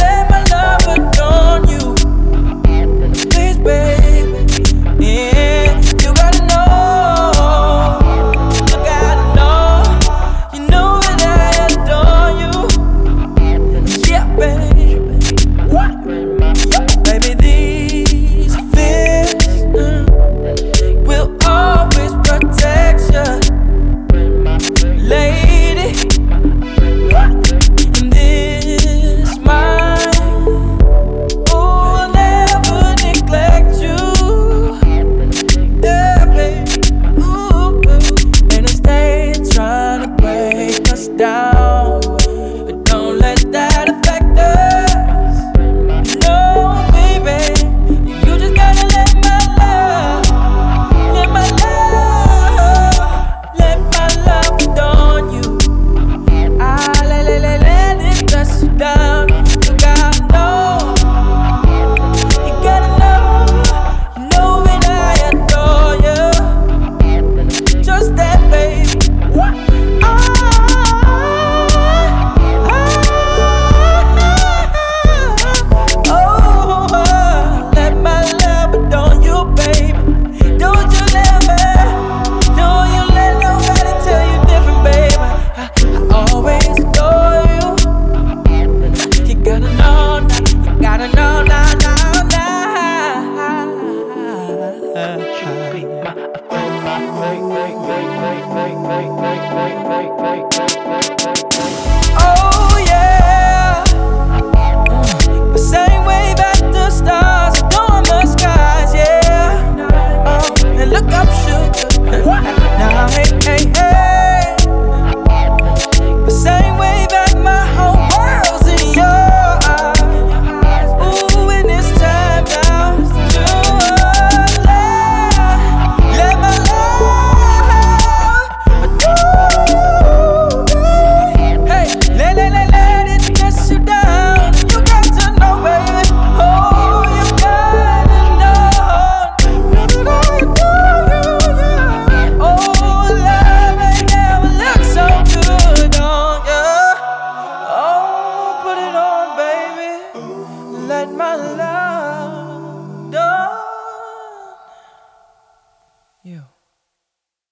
left. make, make, make, make, make, make, make, make, make.